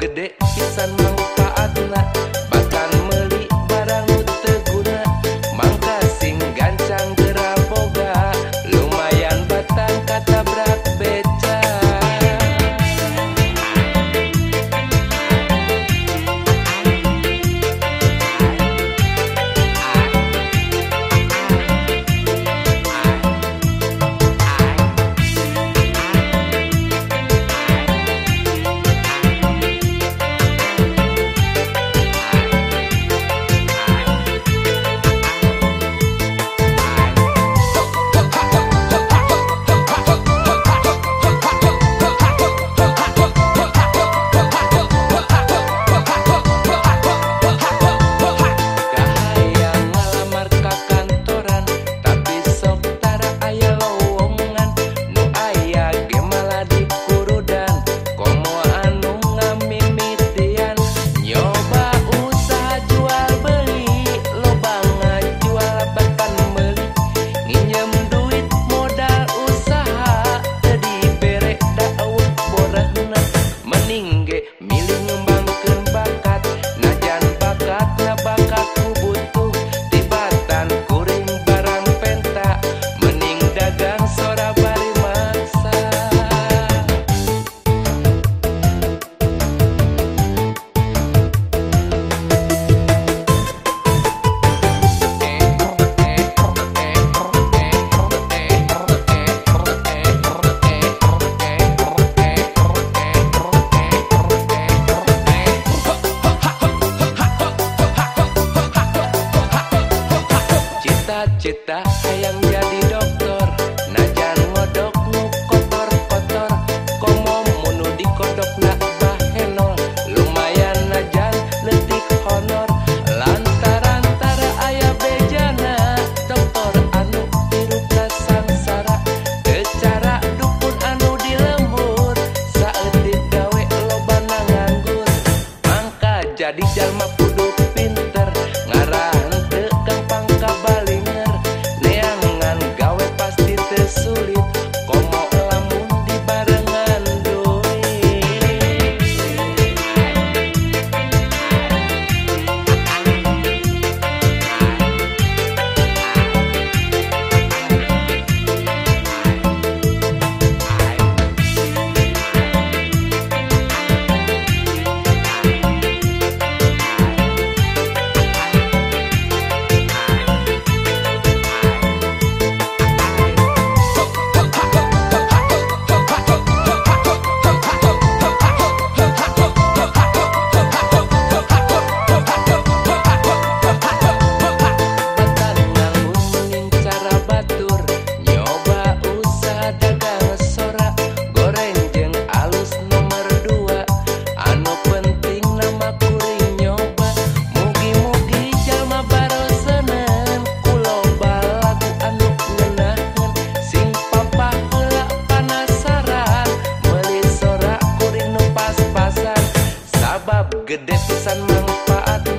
gede pisan manfaatna jadi jalma gede pisan manfaat.